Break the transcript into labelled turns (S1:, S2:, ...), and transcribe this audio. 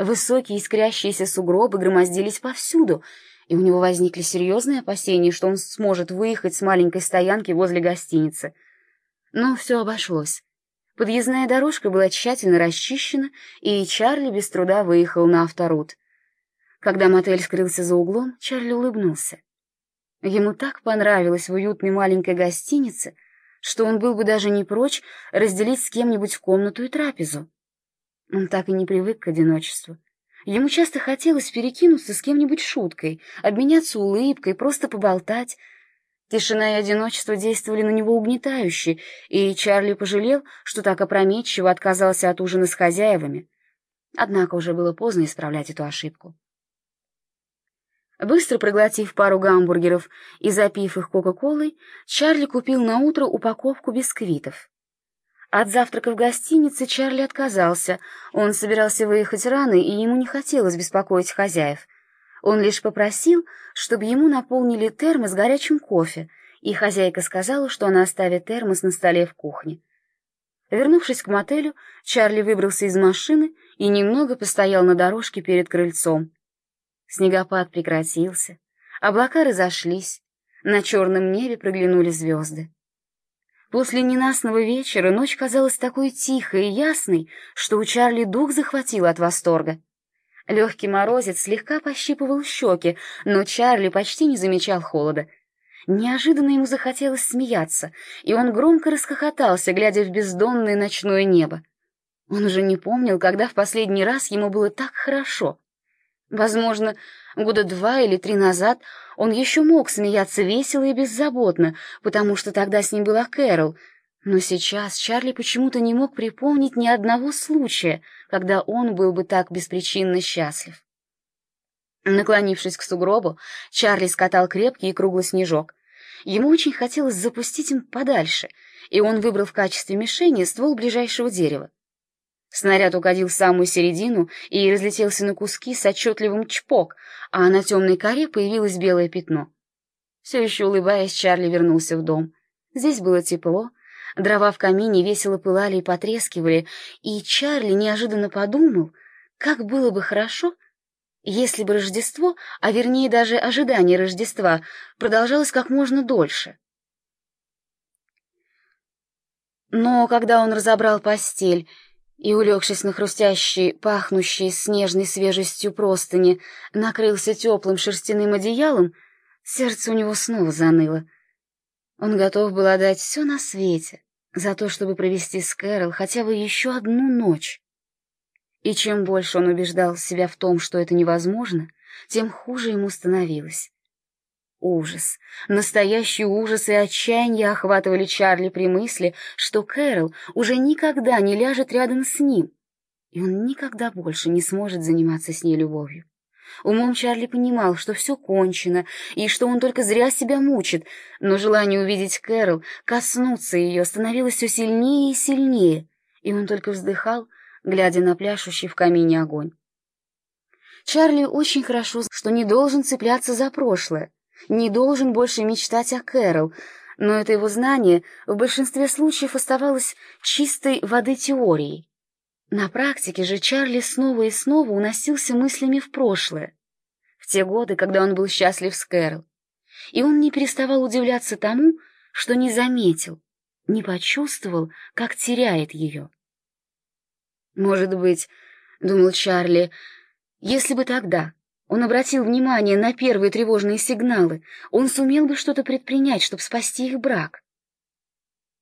S1: Высокие искрящиеся сугробы громоздились повсюду, и у него возникли серьезные опасения, что он сможет выехать с маленькой стоянки возле гостиницы. Но все обошлось. Подъездная дорожка была тщательно расчищена, и Чарли без труда выехал на авторут. Когда мотель скрылся за углом, Чарли улыбнулся. Ему так понравилось в уютной маленькой гостинице, что он был бы даже не прочь разделить с кем-нибудь комнату и трапезу. Он так и не привык к одиночеству. Ему часто хотелось перекинуться с кем-нибудь шуткой, обменяться улыбкой, просто поболтать. Тишина и одиночество действовали на него угнетающе, и Чарли пожалел, что так опрометчиво отказался от ужина с хозяевами. Однако уже было поздно исправлять эту ошибку. Быстро проглотив пару гамбургеров и запив их кока-колой, Чарли купил на утро упаковку бисквитов. От завтрака в гостинице Чарли отказался. Он собирался выехать рано, и ему не хотелось беспокоить хозяев. Он лишь попросил, чтобы ему наполнили термос горячим кофе, и хозяйка сказала, что она оставит термос на столе в кухне. Вернувшись к мотелю, Чарли выбрался из машины и немного постоял на дорожке перед крыльцом. Снегопад прекратился, облака разошлись, на черном небе проглянули звезды. После ненастного вечера ночь казалась такой тихой и ясной, что у Чарли дух захватил от восторга. Легкий морозец слегка пощипывал щеки, но Чарли почти не замечал холода. Неожиданно ему захотелось смеяться, и он громко расхохотался, глядя в бездонное ночное небо. Он уже не помнил, когда в последний раз ему было так хорошо. Возможно, года два или три назад он еще мог смеяться весело и беззаботно, потому что тогда с ним была Кэрол, но сейчас Чарли почему-то не мог припомнить ни одного случая, когда он был бы так беспричинно счастлив. Наклонившись к сугробу, Чарли скатал крепкий и круглый снежок. Ему очень хотелось запустить им подальше, и он выбрал в качестве мишени ствол ближайшего дерева. Снаряд угодил в самую середину и разлетелся на куски с отчетливым чпок, а на темной коре появилось белое пятно. Все еще улыбаясь, Чарли вернулся в дом. Здесь было тепло, дрова в камине весело пылали и потрескивали, и Чарли неожиданно подумал, как было бы хорошо, если бы Рождество, а вернее даже ожидание Рождества, продолжалось как можно дольше. Но когда он разобрал постель и, улегшись на хрустящей, пахнущей снежной свежестью простыни, накрылся теплым шерстяным одеялом, сердце у него снова заныло. Он готов был отдать все на свете за то, чтобы провести с Кэрол хотя бы еще одну ночь. И чем больше он убеждал себя в том, что это невозможно, тем хуже ему становилось. Ужас, настоящий ужас и отчаяние охватывали Чарли при мысли, что Кэрол уже никогда не ляжет рядом с ним, и он никогда больше не сможет заниматься с ней любовью. Умом Чарли понимал, что все кончено, и что он только зря себя мучит, но желание увидеть Кэрол, коснуться ее, становилось все сильнее и сильнее, и он только вздыхал, глядя на пляшущий в камине огонь. Чарли очень хорошо, что не должен цепляться за прошлое, не должен больше мечтать о Кэрол, но это его знание в большинстве случаев оставалось чистой воды теорией. На практике же Чарли снова и снова уносился мыслями в прошлое, в те годы, когда он был счастлив с Кэрол. И он не переставал удивляться тому, что не заметил, не почувствовал, как теряет ее. «Может быть, — думал Чарли, — если бы тогда, он обратил внимание на первые тревожные сигналы. Он сумел бы что-то предпринять, чтобы спасти их брак.